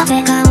Love it, girl.